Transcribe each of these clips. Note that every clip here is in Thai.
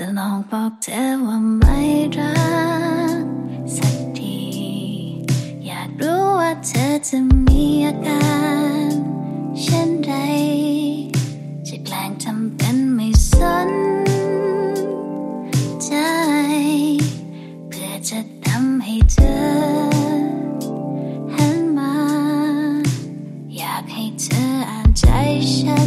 จะลองบอกเธอว่าไม่รักสักที อยากรู้ว่าเธอจะมีอาการเช่นไรจะแกล้งทำเป็นไม่สนใจ เพื่อจะทำให้เธอหันมา อยากให้เธออ่านใจฉัน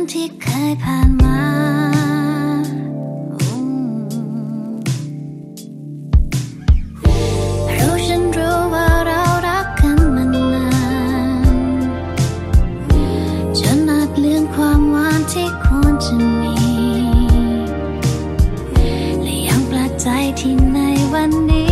อนที่เคยผ่านมานานจนอาจลืมความหวานที่ควรจะมี และยังประใจที่ในวันนี้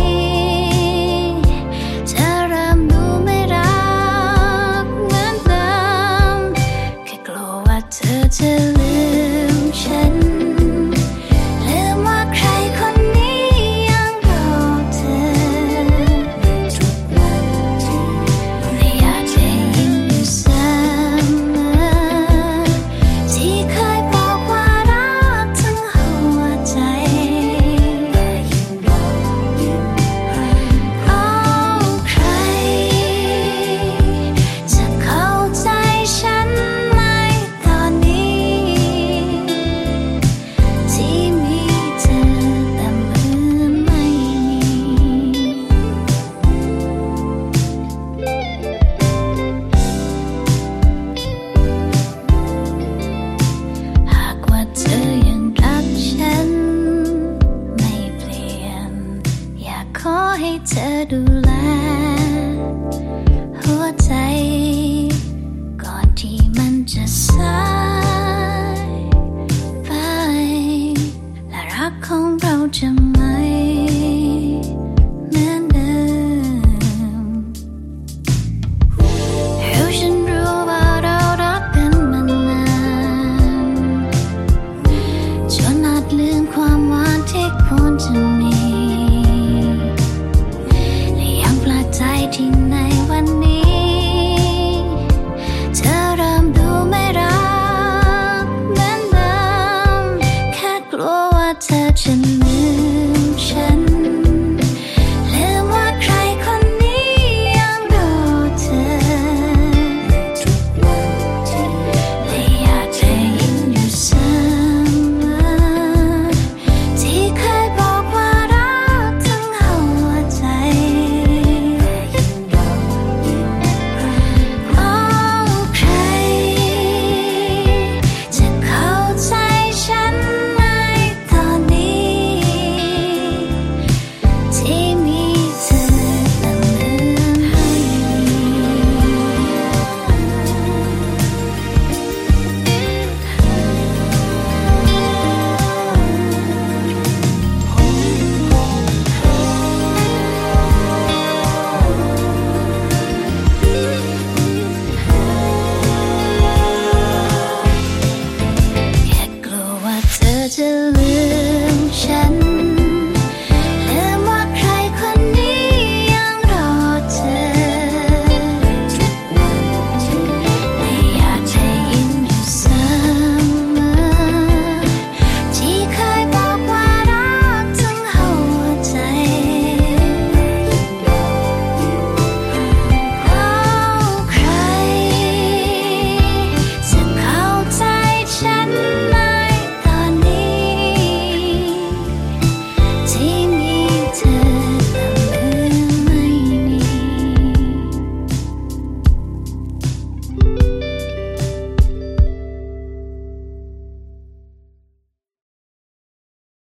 waiting.